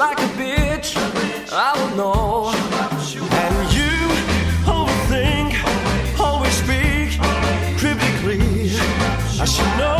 like a bitch, I will know. And you always think, always speak critically. I should know.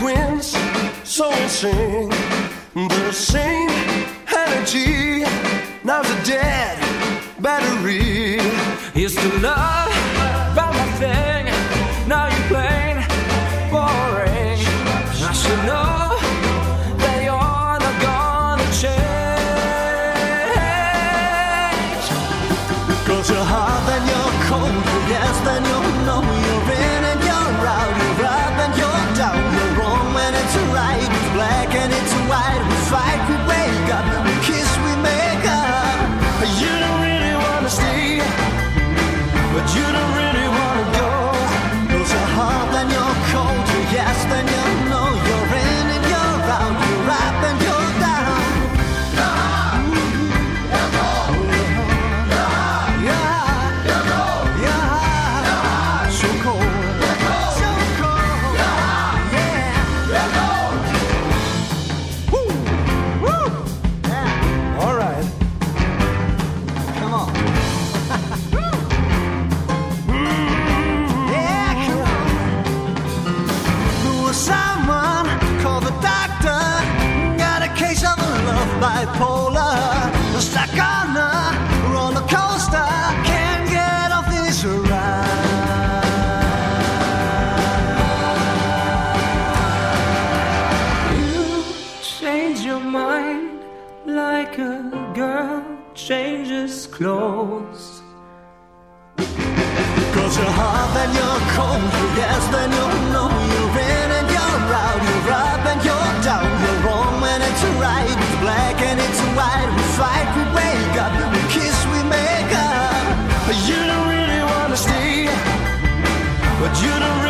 twins, so sing the same energy. Now's the dead battery. is to love. then you're cold. Yes, then you know you're in and you're out. You're up and you're down. You're wrong when it's right. It's black and it's white. We fight, we wake up, we kiss, we make up. But you don't really wanna stay. But you don't. Really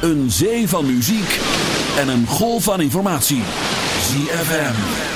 Een zee van muziek en een golf van informatie. ZFM.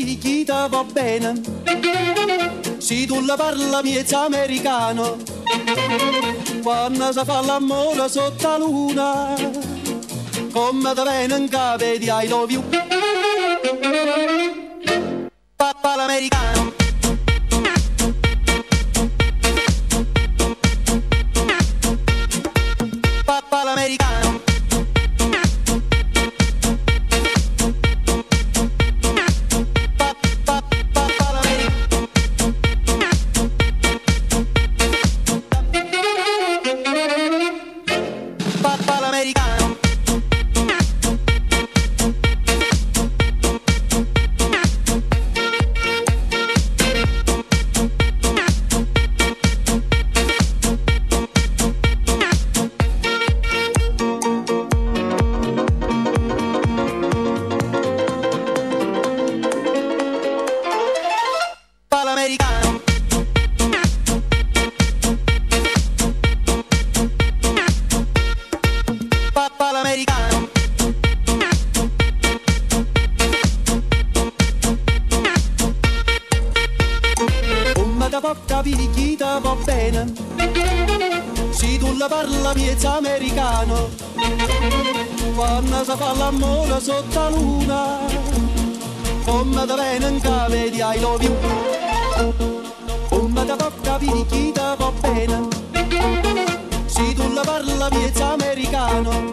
Da porca picchita va bene. Se tu la parla miezza americano. Quando si fa l'amore sotto la luna Come da bene in capo di I bene. Se tu la parla miezza americano Quando si fa l'amore sotto la luna Come da bene in cave di I love you. Come da porca picchita va bene. Se tu la parla miezza americano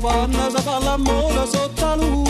Quando si fa l'amore sotto la luna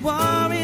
you are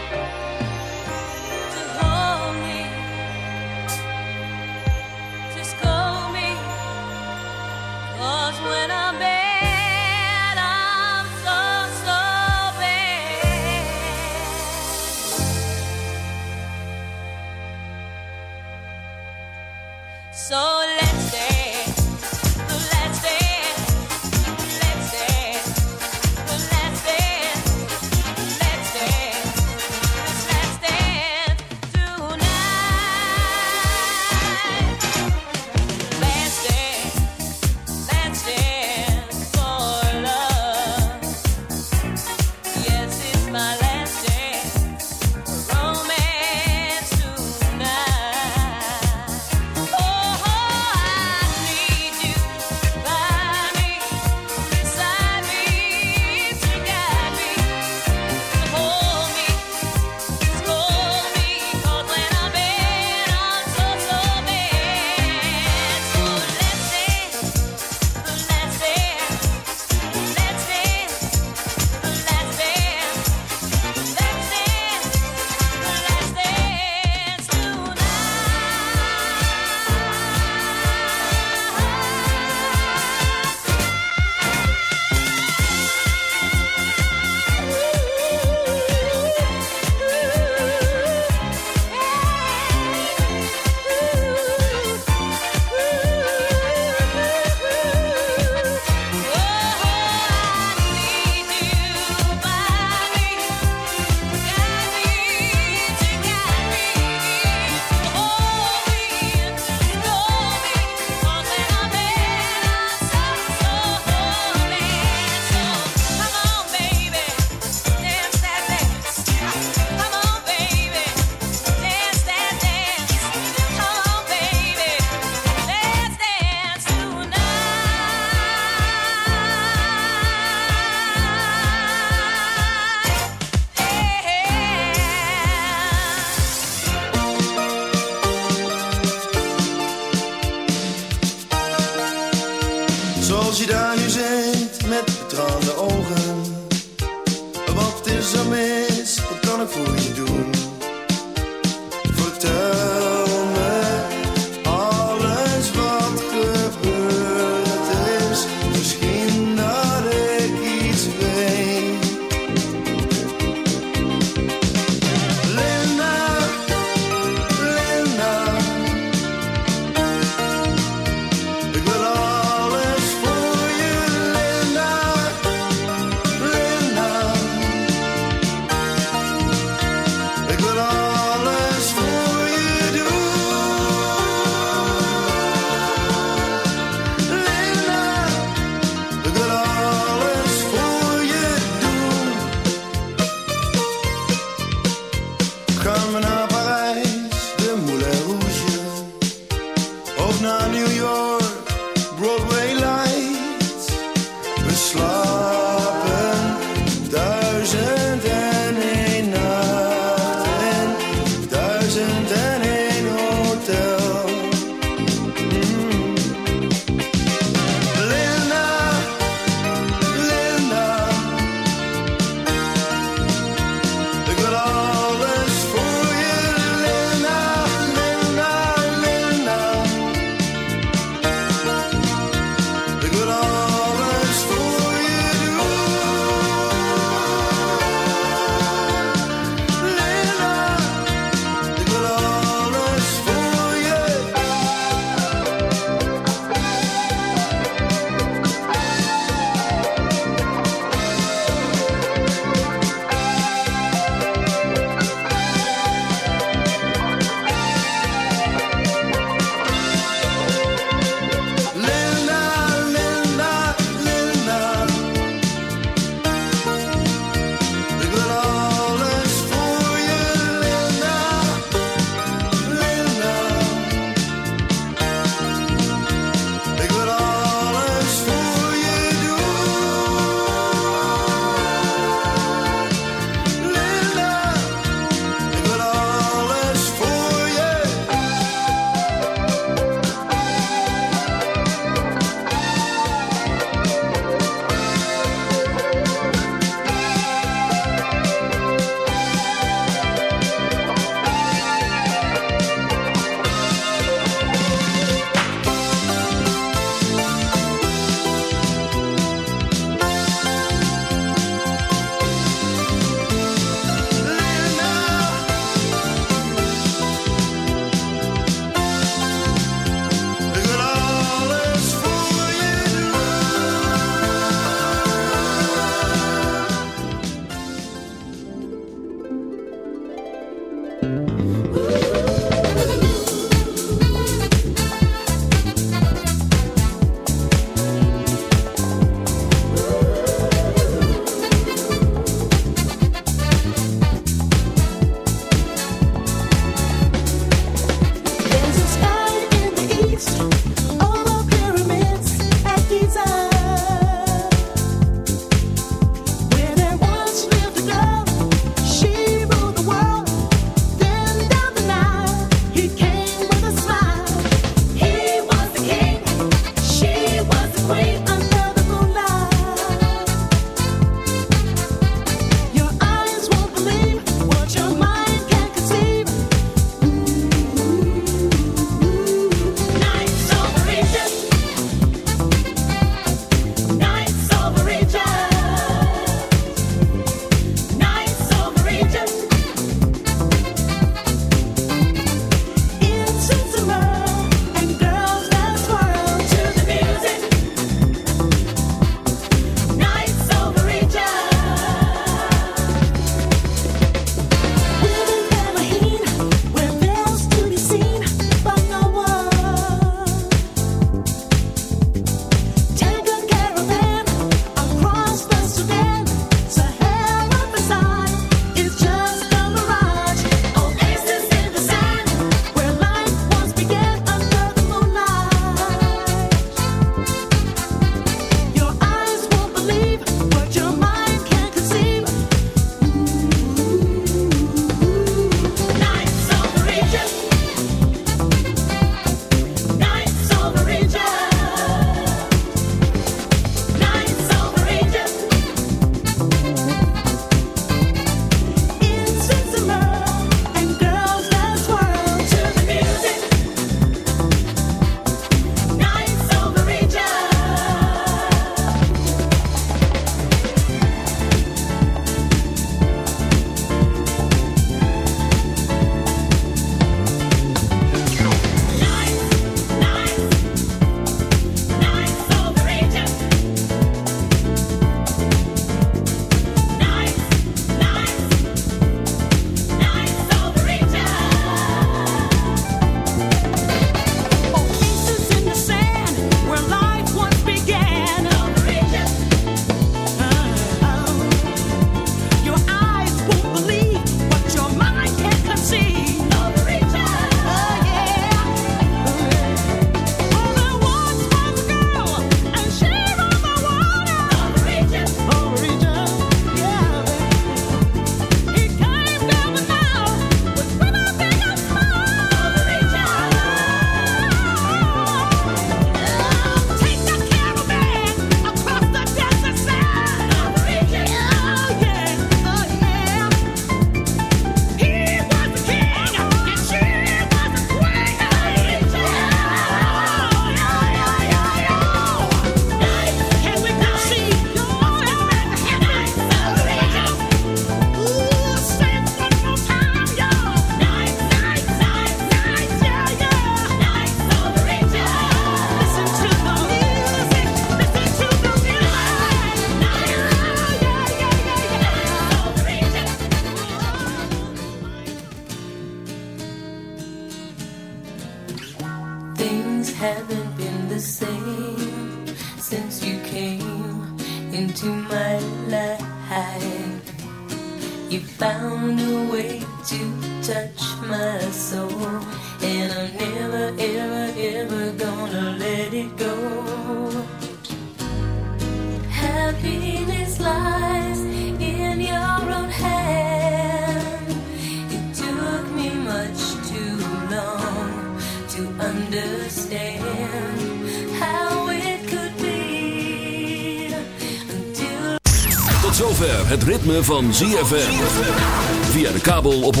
van ZFM. Via de kabel op 104.5.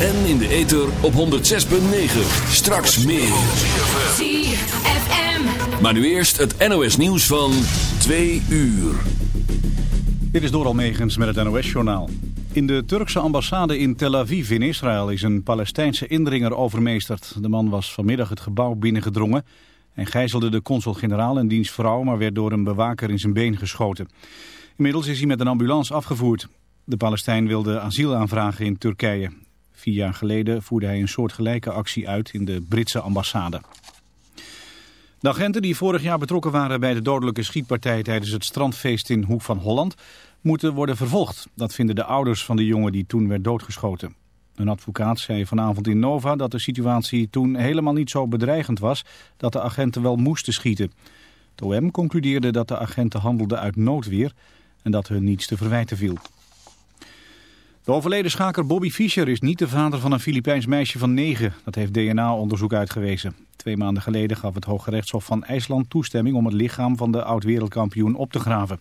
En in de ether op 106.9. Straks meer. ZFM. Maar nu eerst het NOS nieuws van 2 uur. Dit is Doral Megens met het NOS-journaal. In de Turkse ambassade in Tel Aviv in Israël is een Palestijnse indringer overmeesterd. De man was vanmiddag het gebouw binnengedrongen en gijzelde de consul-generaal en diens vrouw, maar werd door een bewaker in zijn been geschoten. Inmiddels is hij met een ambulance afgevoerd. De Palestijn wilde asiel aanvragen in Turkije. Vier jaar geleden voerde hij een soortgelijke actie uit in de Britse ambassade. De agenten die vorig jaar betrokken waren bij de dodelijke schietpartij tijdens het strandfeest in Hoek van Holland moeten worden vervolgd. Dat vinden de ouders van de jongen die toen werd doodgeschoten. Een advocaat zei vanavond in Nova dat de situatie toen helemaal niet zo bedreigend was dat de agenten wel moesten schieten. Het OM concludeerde dat de agenten handelden uit noodweer en dat hun niets te verwijten viel. De overleden schaker Bobby Fischer is niet de vader van een Filipijns meisje van negen. Dat heeft DNA-onderzoek uitgewezen. Twee maanden geleden gaf het Hoge Rechtshof van IJsland toestemming om het lichaam van de oud-wereldkampioen op te graven.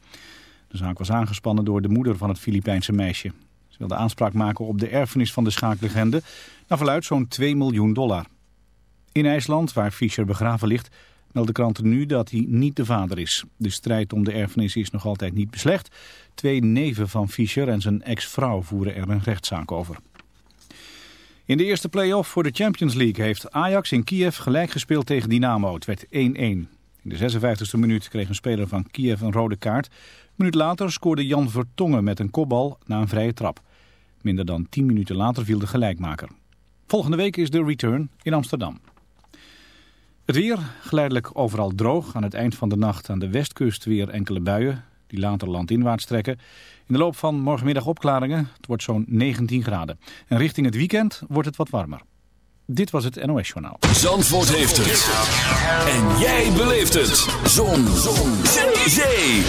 De zaak was aangespannen door de moeder van het Filipijnse meisje. Ze wilde aanspraak maken op de erfenis van de schaaklegende, naar verluidt zo'n 2 miljoen dollar. In IJsland, waar Fischer begraven ligt, melden kranten nu dat hij niet de vader is. De strijd om de erfenis is nog altijd niet beslecht. Twee neven van Fischer en zijn ex-vrouw voeren er een rechtszaak over. In de eerste play-off voor de Champions League heeft Ajax in Kiev gelijk gespeeld tegen Dynamo. Het werd 1-1. In de 56e minuut kreeg een speler van Kiev een rode kaart. Een minuut later scoorde Jan Vertongen met een kopbal na een vrije trap. Minder dan 10 minuten later viel de gelijkmaker. Volgende week is de return in Amsterdam. Het weer, geleidelijk overal droog. Aan het eind van de nacht aan de westkust weer enkele buien, die later landinwaarts trekken. In de loop van morgenmiddag opklaringen. Het wordt zo'n 19 graden. En richting het weekend wordt het wat warmer. Dit was het NOS Journaal. Zandvoort heeft het. En jij beleeft het. Zon. Zon. Zee.